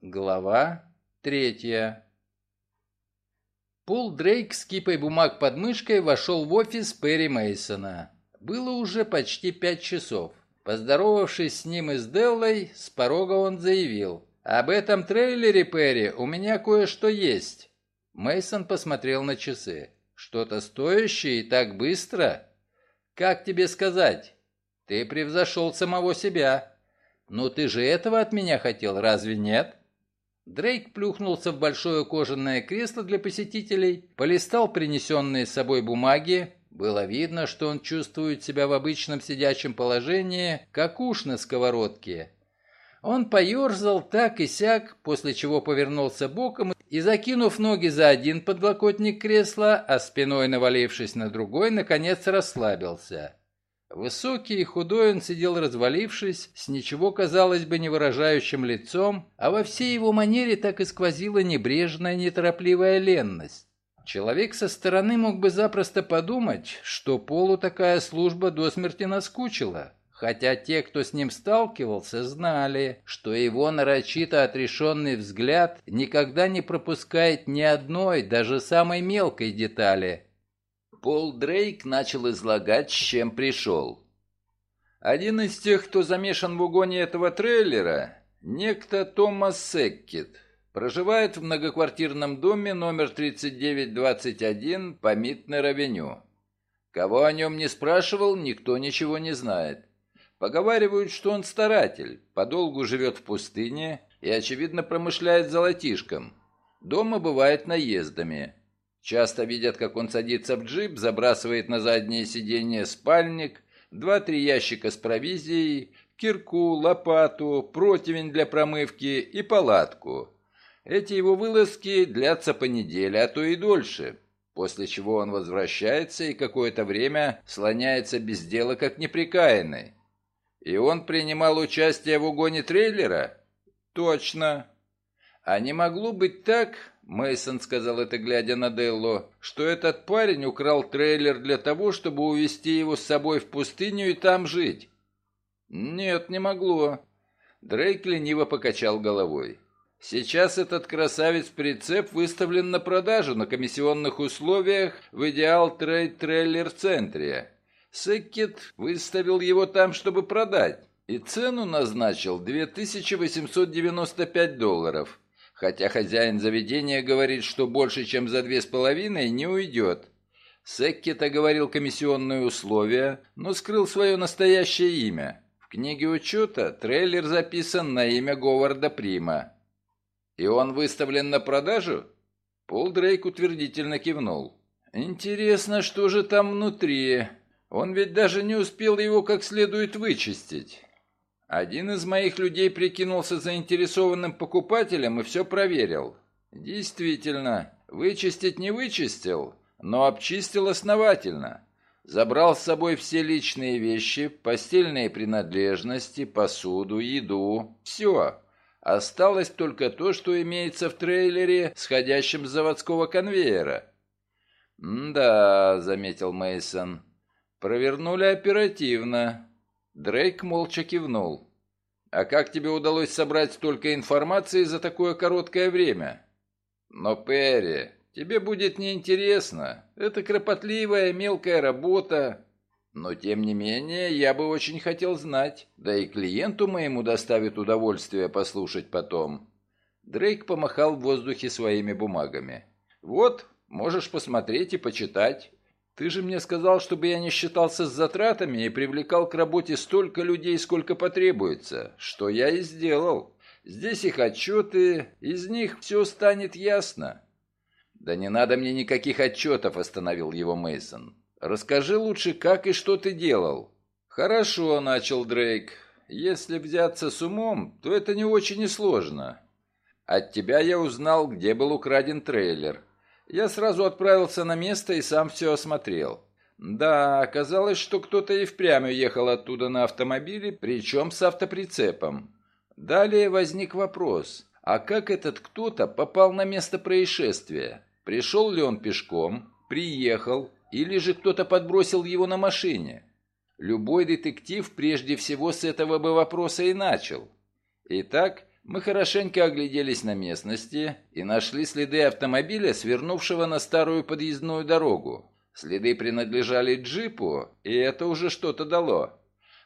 Глава третья. Пол Дрейк с кипой бумаг под мышкой вошел в офис Перри Мейсона. Было уже почти пять часов. Поздоровавшись с ним и с Деллой, с порога он заявил. «Об этом трейлере, Перри, у меня кое-что есть». Мейсон посмотрел на часы. «Что-то стоящее и так быстро?» «Как тебе сказать? Ты превзошел самого себя. Ну ты же этого от меня хотел, разве нет?» Дрейк плюхнулся в большое кожаное кресло для посетителей, полистал принесенные с собой бумаги. Было видно, что он чувствует себя в обычном сидячем положении, как уж на сковородке. Он поерзал так и сяк, после чего повернулся боком и, закинув ноги за один подлокотник кресла, а спиной навалившись на другой, наконец расслабился. Высокий и худой он сидел развалившись, с ничего, казалось бы, не выражающим лицом, а во всей его манере так и сквозила небрежная, неторопливая ленность. Человек со стороны мог бы запросто подумать, что Полу такая служба до смерти наскучила, хотя те, кто с ним сталкивался, знали, что его нарочито отрешенный взгляд никогда не пропускает ни одной, даже самой мелкой детали – Пол Дрейк начал излагать, с чем пришел. Один из тех, кто замешан в угоне этого трейлера, некто Томас Секкет, проживает в многоквартирном доме номер 3921 по Митнер-авеню. Кого о нем не спрашивал, никто ничего не знает. Поговаривают, что он старатель, подолгу живет в пустыне и, очевидно, промышляет золотишком. Дома бывает наездами. Часто видят, как он садится в джип, забрасывает на заднее сиденье спальник, два-три ящика с провизией, кирку, лопату, противень для промывки и палатку. Эти его вылазки длятся по неделе, а то и дольше, после чего он возвращается и какое-то время слоняется без дела, как неприкаянный. И он принимал участие в угоне трейлера? Точно. А не могло быть так, Мейсон сказал это, глядя на Делло, что этот парень украл трейлер для того, чтобы увезти его с собой в пустыню и там жить. Нет, не могло. Дрейк лениво покачал головой. Сейчас этот красавец-прицеп выставлен на продажу на комиссионных условиях в Идеал Трейд Трейлер Центре. Секкет выставил его там, чтобы продать, и цену назначил 2895 долларов хотя хозяин заведения говорит, что больше, чем за две с половиной, не уйдет. Секкет говорил комиссионные условия, но скрыл свое настоящее имя. В книге учета трейлер записан на имя Говарда Прима. «И он выставлен на продажу?» Пол Дрейк утвердительно кивнул. «Интересно, что же там внутри? Он ведь даже не успел его как следует вычистить. Один из моих людей прикинулся заинтересованным покупателем и все проверил. Действительно, вычистить не вычистил, но обчистил основательно. Забрал с собой все личные вещи, постельные принадлежности, посуду, еду. Все. Осталось только то, что имеется в трейлере, сходящем с заводского конвейера. «Да», — заметил Мейсон. «Провернули оперативно. Дрейк молча кивнул. «А как тебе удалось собрать столько информации за такое короткое время?» «Но, Перри, тебе будет неинтересно. Это кропотливая мелкая работа. Но, тем не менее, я бы очень хотел знать. Да и клиенту моему доставит удовольствие послушать потом». Дрейк помахал в воздухе своими бумагами. «Вот, можешь посмотреть и почитать. Ты же мне сказал, чтобы я не считался с затратами и привлекал к работе столько людей, сколько потребуется, что я и сделал. Здесь их отчеты, из них все станет ясно. Да не надо мне никаких отчетов, остановил его Мейсон. Расскажи лучше, как и что ты делал. Хорошо, начал Дрейк. Если взяться с умом, то это не очень и сложно. От тебя я узнал, где был украден трейлер. Я сразу отправился на место и сам все осмотрел. Да, оказалось, что кто-то и впрямь уехал оттуда на автомобиле, причем с автоприцепом. Далее возник вопрос, а как этот кто-то попал на место происшествия? Пришел ли он пешком, приехал, или же кто-то подбросил его на машине? Любой детектив прежде всего с этого бы вопроса и начал. Итак, Мы хорошенько огляделись на местности и нашли следы автомобиля, свернувшего на старую подъездную дорогу. Следы принадлежали джипу, и это уже что-то дало.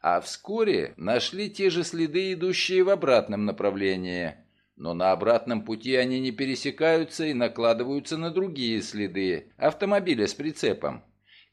А вскоре нашли те же следы, идущие в обратном направлении. Но на обратном пути они не пересекаются и накладываются на другие следы автомобиля с прицепом.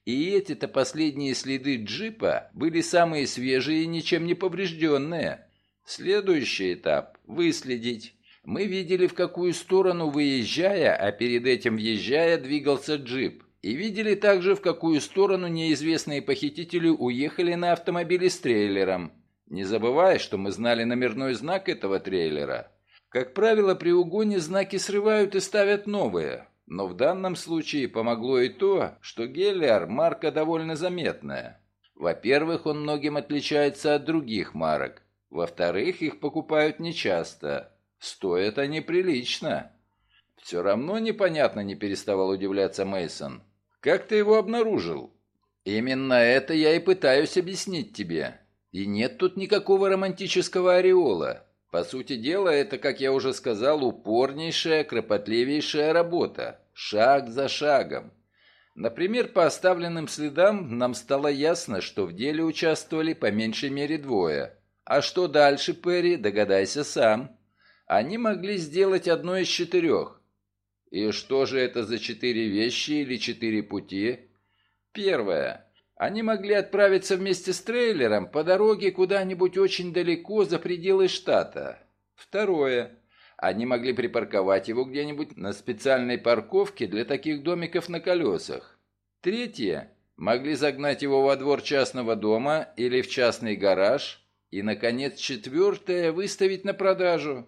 И эти-то последние следы джипа были самые свежие и ничем не поврежденные. Следующий этап – выследить. Мы видели, в какую сторону, выезжая, а перед этим въезжая, двигался джип. И видели также, в какую сторону неизвестные похитители уехали на автомобиле с трейлером. Не забывая, что мы знали номерной знак этого трейлера. Как правило, при угоне знаки срывают и ставят новые. Но в данном случае помогло и то, что Геллиар марка довольно заметная. Во-первых, он многим отличается от других марок. Во-вторых, их покупают нечасто. Стоят они прилично. Все равно непонятно, не переставал удивляться Мейсон. Как ты его обнаружил? Именно это я и пытаюсь объяснить тебе. И нет тут никакого романтического ореола. По сути дела, это, как я уже сказал, упорнейшая, кропотливейшая работа. Шаг за шагом. Например, по оставленным следам нам стало ясно, что в деле участвовали по меньшей мере двое. А что дальше, Перри, догадайся сам. Они могли сделать одно из четырех. И что же это за четыре вещи или четыре пути? Первое. Они могли отправиться вместе с трейлером по дороге куда-нибудь очень далеко за пределы штата. Второе. Они могли припарковать его где-нибудь на специальной парковке для таких домиков на колесах. Третье. Могли загнать его во двор частного дома или в частный гараж. И, наконец, четвертое. Выставить на продажу.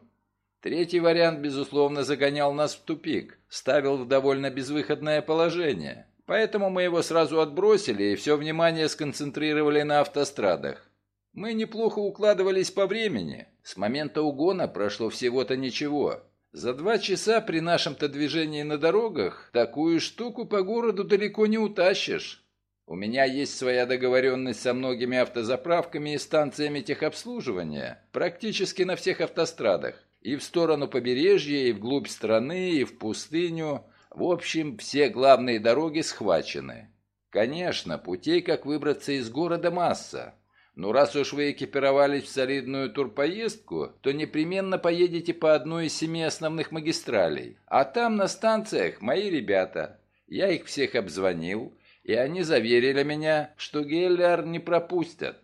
Третий вариант, безусловно, загонял нас в тупик, ставил в довольно безвыходное положение. Поэтому мы его сразу отбросили и все внимание сконцентрировали на автострадах. Мы неплохо укладывались по времени. С момента угона прошло всего-то ничего. За два часа при нашем-то движении на дорогах такую штуку по городу далеко не утащишь. У меня есть своя договоренность со многими автозаправками и станциями техобслуживания, практически на всех автострадах. И в сторону побережья, и вглубь страны, и в пустыню. В общем, все главные дороги схвачены. Конечно, путей, как выбраться из города, масса. Но раз уж вы экипировались в солидную турпоездку, то непременно поедете по одной из семи основных магистралей. А там на станциях мои ребята. Я их всех обзвонил, и они заверили меня, что Геллер не пропустят.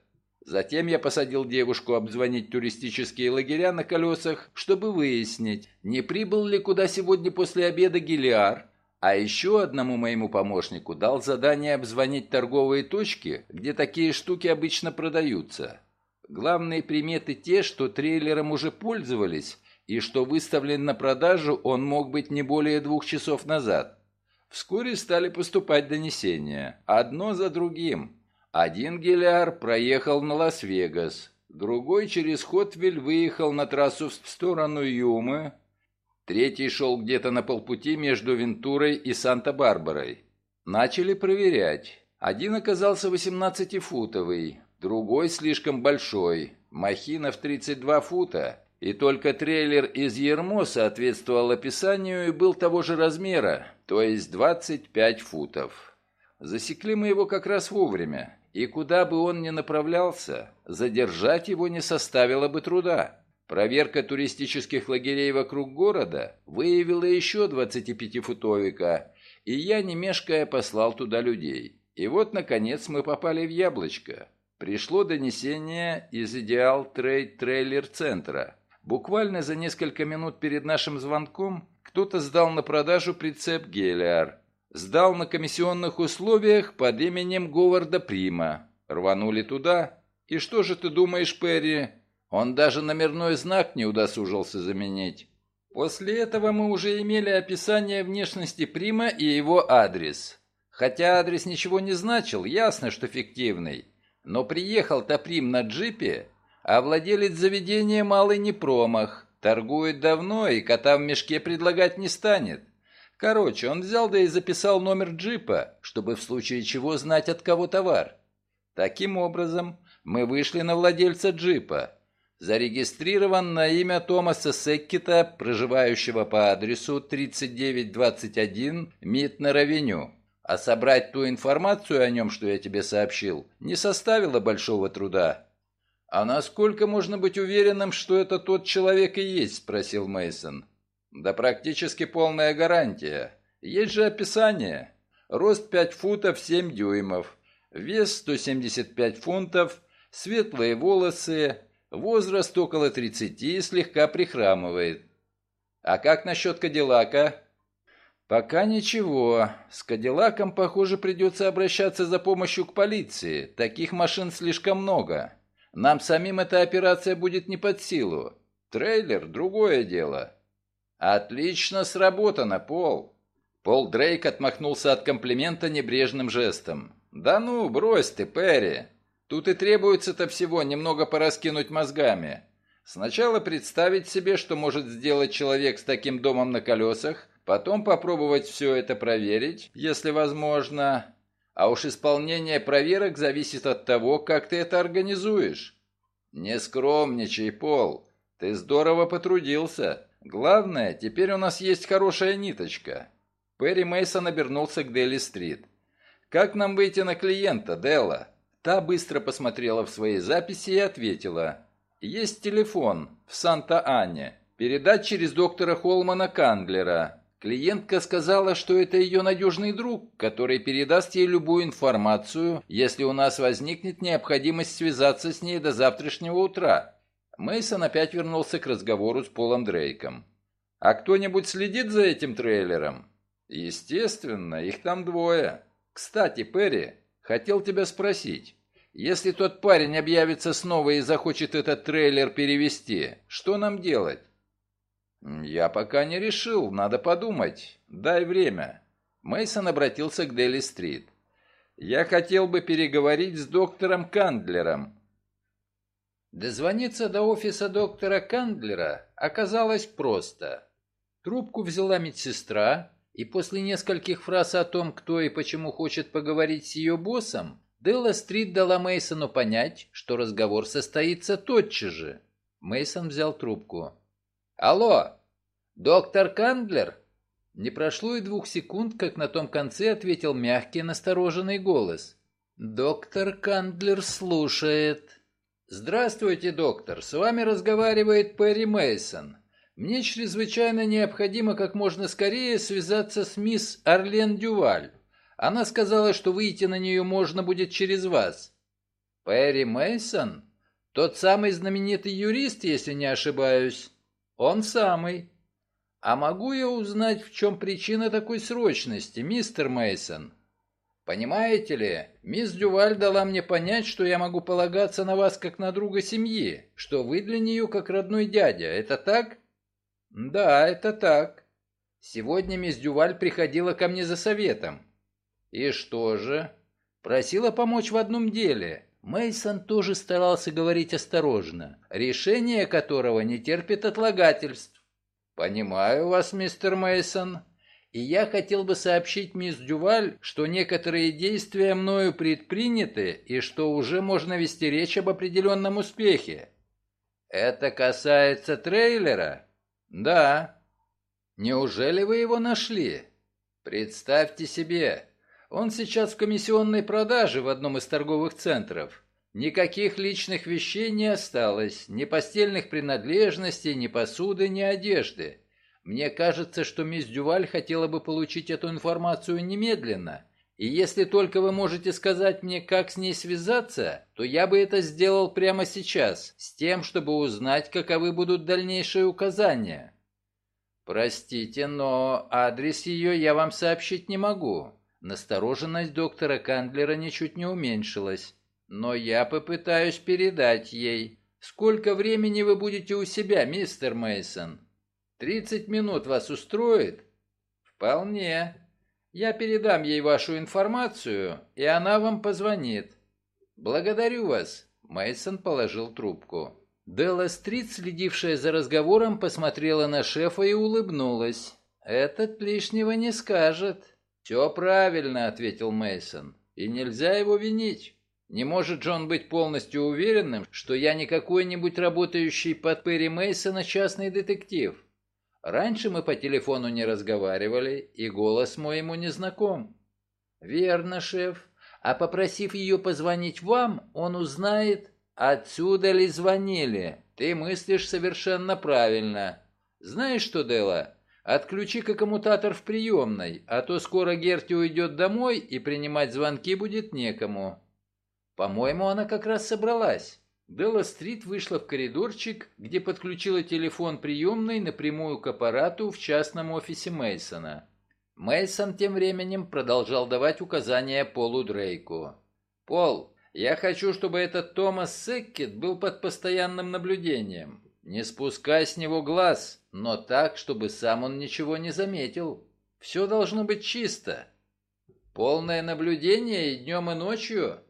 Затем я посадил девушку обзвонить туристические лагеря на колесах, чтобы выяснить, не прибыл ли куда сегодня после обеда Гелиар, а еще одному моему помощнику дал задание обзвонить торговые точки, где такие штуки обычно продаются. Главные приметы те, что трейлером уже пользовались, и что выставлен на продажу он мог быть не более двух часов назад. Вскоре стали поступать донесения, одно за другим – один Гелиар проехал на Лас-Вегас, другой через Хотвиль выехал на трассу в сторону Юмы, третий шел где-то на полпути между Вентурой и Санта-Барбарой. Начали проверять. Один оказался 18-футовый, другой слишком большой, махина в 32 фута, и только трейлер из Ермо соответствовал описанию и был того же размера, то есть 25 футов. Засекли мы его как раз вовремя. И куда бы он ни направлялся, задержать его не составило бы труда. Проверка туристических лагерей вокруг города выявила еще 25-футовика, и я, не мешкая, послал туда людей. И вот, наконец, мы попали в яблочко. Пришло донесение из Идеал Трейд Трейлер Центра. Буквально за несколько минут перед нашим звонком кто-то сдал на продажу прицеп Гелиар Сдал на комиссионных условиях под именем Говарда Прима. Рванули туда. И что же ты думаешь, Перри? Он даже номерной знак не удосужился заменить. После этого мы уже имели описание внешности Прима и его адрес. Хотя адрес ничего не значил, ясно, что фиктивный. Но приехал-то Прим на джипе, а владелец заведения малый не промах. Торгует давно и кота в мешке предлагать не станет. Короче, он взял да и записал номер джипа, чтобы в случае чего знать, от кого товар. Таким образом, мы вышли на владельца джипа. зарегистрирован на имя Томаса Секкита, проживающего по адресу 3921 Митнер-авеню. А собрать ту информацию о нем, что я тебе сообщил, не составило большого труда. А насколько можно быть уверенным, что это тот человек и есть, спросил Мейсон. Да практически полная гарантия. Есть же описание. Рост 5 футов 7 дюймов, вес 175 фунтов, светлые волосы, возраст около 30 и слегка прихрамывает. А как насчет Кадиллака? Пока ничего. С Кадиллаком, похоже, придется обращаться за помощью к полиции. Таких машин слишком много. Нам самим эта операция будет не под силу. Трейлер – другое дело. Отлично сработано, Пол. Пол Дрейк отмахнулся от комплимента небрежным жестом. Да ну, брось ты, Перри. Тут и требуется-то всего немного пораскинуть мозгами. Сначала представить себе, что может сделать человек с таким домом на колесах, потом попробовать все это проверить, если возможно. А уж исполнение проверок зависит от того, как ты это организуешь. Не скромничай, Пол. Ты здорово потрудился. Главное, теперь у нас есть хорошая ниточка. Перри Мейсон обернулся к Дели-стрит. Как нам выйти на клиента, Делла? Та быстро посмотрела в свои записи и ответила. «Есть телефон в Санта-Ане. Передать через доктора Холмана Канглера. Клиентка сказала, что это ее надежный друг, который передаст ей любую информацию, если у нас возникнет необходимость связаться с ней до завтрашнего утра». Мейсон опять вернулся к разговору с Полом Дрейком. «А кто-нибудь следит за этим трейлером?» «Естественно, их там двое. Кстати, Перри, Хотел тебя спросить. Если тот парень объявится снова и захочет этот трейлер перевести, что нам делать? Я пока не решил, надо подумать. Дай время. Мейсон обратился к Дели-стрит. Я хотел бы переговорить с доктором Кандлером. Дозвониться до офиса доктора Кандлера оказалось просто. Трубку взяла медсестра, и после нескольких фраз о том, кто и почему хочет поговорить с ее боссом, Делла Стрит дала Мейсону понять, что разговор состоится тотчас же. Мейсон взял трубку. «Алло, доктор Кандлер?» Не прошло и двух секунд, как на том конце ответил мягкий, настороженный голос. «Доктор Кандлер слушает». «Здравствуйте, доктор. С вами разговаривает Перри Мейсон. Мне чрезвычайно необходимо как можно скорее связаться с мисс Арлен Дюваль. Она сказала, что выйти на нее можно будет через вас. Перри Мейсон? Тот самый знаменитый юрист, если не ошибаюсь. Он самый. А могу я узнать, в чем причина такой срочности, мистер Мейсон? Понимаете ли, мисс Дюваль дала мне понять, что я могу полагаться на вас как на друга семьи, что вы для нее как родной дядя. Это так? «Да, это так. Сегодня мисс Дюваль приходила ко мне за советом». «И что же?» «Просила помочь в одном деле». Мейсон тоже старался говорить осторожно, решение которого не терпит отлагательств. «Понимаю вас, мистер Мейсон, и я хотел бы сообщить мисс Дюваль, что некоторые действия мною предприняты и что уже можно вести речь об определенном успехе. Это касается трейлера?» «Да». «Неужели вы его нашли?» «Представьте себе, он сейчас в комиссионной продаже в одном из торговых центров. Никаких личных вещей не осталось, ни постельных принадлежностей, ни посуды, ни одежды. Мне кажется, что мисс Дюваль хотела бы получить эту информацию немедленно. И если только вы можете сказать мне, как с ней связаться, то я бы это сделал прямо сейчас, с тем, чтобы узнать, каковы будут дальнейшие указания. Простите, но адрес ее я вам сообщить не могу. Настороженность доктора Кандлера ничуть не уменьшилась. Но я попытаюсь передать ей. Сколько времени вы будете у себя, мистер Мейсон? Тридцать минут вас устроит? Вполне. Я передам ей вашу информацию, и она вам позвонит. Благодарю вас. Мейсон положил трубку. Делла Стрит, следившая за разговором, посмотрела на шефа и улыбнулась. «Этот лишнего не скажет». «Все правильно», — ответил Мейсон. «И нельзя его винить. Не может же он быть полностью уверенным, что я не какой-нибудь работающий под Перри Мейсона частный детектив. Раньше мы по телефону не разговаривали, и голос мой ему не знаком. Верно, шеф. А попросив ее позвонить вам, он узнает, отсюда ли звонили. Ты мыслишь совершенно правильно. Знаешь что, Дела? Отключи-ка коммутатор в приемной, а то скоро Герти уйдет домой, и принимать звонки будет некому. По-моему, она как раз собралась. Делла Стрит вышла в коридорчик, где подключила телефон приемной напрямую к аппарату в частном офисе Мейсона. Мейсон тем временем продолжал давать указания Полу Дрейку. «Пол, я хочу, чтобы этот Томас Секкет был под постоянным наблюдением. Не спускай с него глаз, но так, чтобы сам он ничего не заметил. Все должно быть чисто. Полное наблюдение и днем, и ночью?»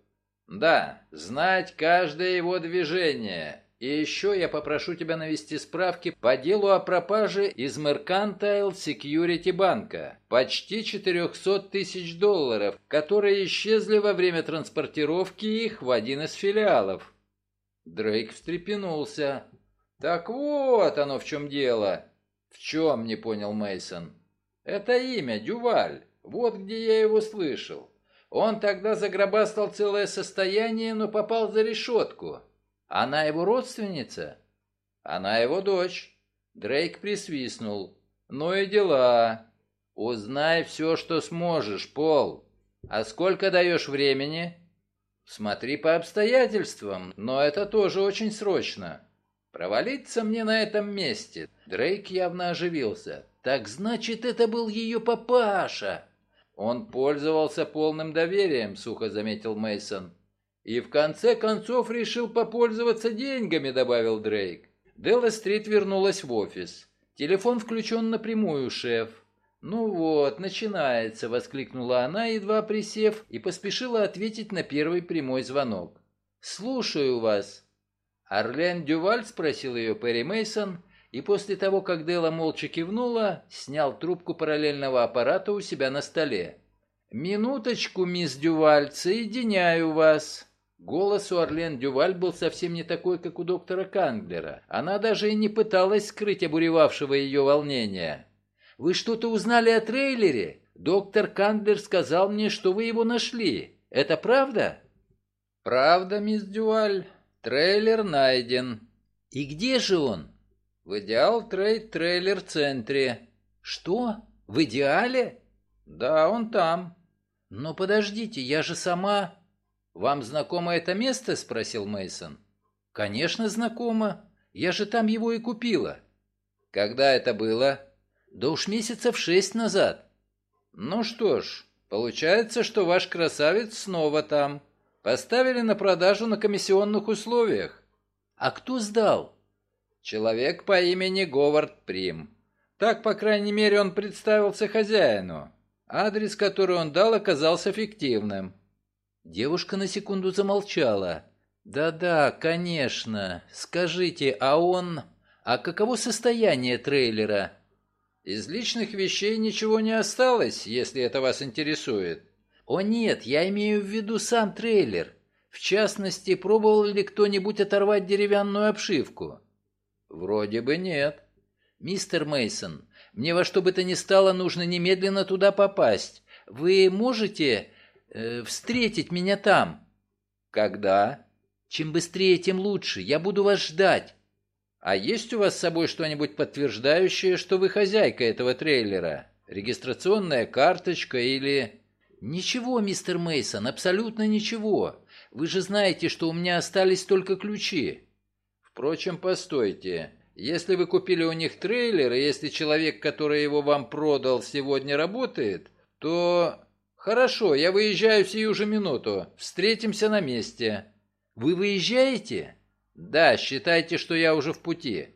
Да, знать каждое его движение. И еще я попрошу тебя навести справки по делу о пропаже из Mercantile Security банка. Почти 400 тысяч долларов, которые исчезли во время транспортировки их в один из филиалов. Дрейк встрепенулся. Так вот оно в чем дело. В чем, не понял Мейсон. Это имя, Дюваль. Вот где я его слышал. Он тогда загробастал целое состояние, но попал за решетку. Она его родственница? Она его дочь. Дрейк присвистнул. Ну и дела. Узнай все, что сможешь, Пол. А сколько даешь времени? Смотри по обстоятельствам, но это тоже очень срочно. Провалиться мне на этом месте. Дрейк явно оживился. Так значит, это был ее папаша. Он пользовался полным доверием, сухо заметил Мейсон. И в конце концов решил попользоваться деньгами, добавил Дрейк. Делла Стрит вернулась в офис. Телефон включен напрямую, шеф. «Ну вот, начинается», — воскликнула она, едва присев, и поспешила ответить на первый прямой звонок. «Слушаю вас». «Орлен Дюваль?» — спросил ее Перри Мейсон, и после того, как Дела молча кивнула, снял трубку параллельного аппарата у себя на столе. «Минуточку, мисс Дюваль, соединяю вас». Голос у Орлен Дюваль был совсем не такой, как у доктора Канглера. Она даже и не пыталась скрыть обуревавшего ее волнения. «Вы что-то узнали о трейлере? Доктор Канглер сказал мне, что вы его нашли. Это правда?» «Правда, мисс Дюваль. Трейлер найден». «И где же он?» В Ideal Trade Trailer центре. Что? В идеале? Да, он там. Но подождите, я же сама... Вам знакомо это место? Спросил Мейсон. Конечно, знакомо. Я же там его и купила. Когда это было? Да уж месяцев шесть назад. Ну что ж, получается, что ваш красавец снова там. Поставили на продажу на комиссионных условиях. А кто сдал? Человек по имени Говард Прим. Так, по крайней мере, он представился хозяину. Адрес, который он дал, оказался фиктивным. Девушка на секунду замолчала. «Да-да, конечно. Скажите, а он... А каково состояние трейлера?» «Из личных вещей ничего не осталось, если это вас интересует». «О нет, я имею в виду сам трейлер. В частности, пробовал ли кто-нибудь оторвать деревянную обшивку?» Вроде бы нет. Мистер Мейсон, мне во что бы то ни стало нужно немедленно туда попасть. Вы можете э, встретить меня там? Когда? Чем быстрее, тем лучше. Я буду вас ждать. А есть у вас с собой что-нибудь подтверждающее, что вы хозяйка этого трейлера? Регистрационная карточка или... Ничего, мистер Мейсон, абсолютно ничего. Вы же знаете, что у меня остались только ключи. Впрочем, постойте. Если вы купили у них трейлер, и если человек, который его вам продал, сегодня работает, то... Хорошо, я выезжаю сию же минуту. Встретимся на месте. Вы выезжаете? Да, считайте, что я уже в пути.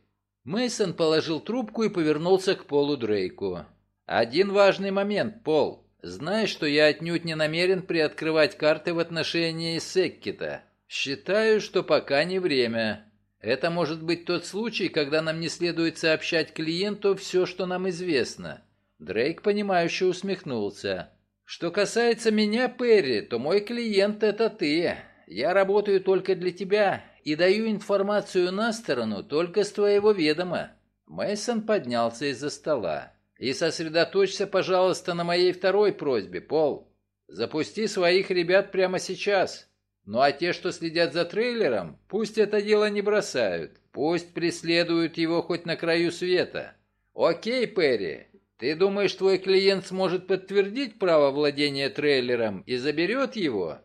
Мейсон положил трубку и повернулся к Полу Дрейку. Один важный момент, Пол. Знаешь, что я отнюдь не намерен приоткрывать карты в отношении Секкита. Считаю, что пока не время. Это может быть тот случай, когда нам не следует сообщать клиенту все, что нам известно. Дрейк, понимающе усмехнулся. Что касается меня, Перри, то мой клиент — это ты. я работаю только для тебя и даю информацию на сторону только с твоего ведома». Мейсон поднялся из-за стола. «И сосредоточься, пожалуйста, на моей второй просьбе, Пол. Запусти своих ребят прямо сейчас. Ну а те, что следят за трейлером, пусть это дело не бросают. Пусть преследуют его хоть на краю света. Окей, Перри, ты думаешь, твой клиент сможет подтвердить право владения трейлером и заберет его?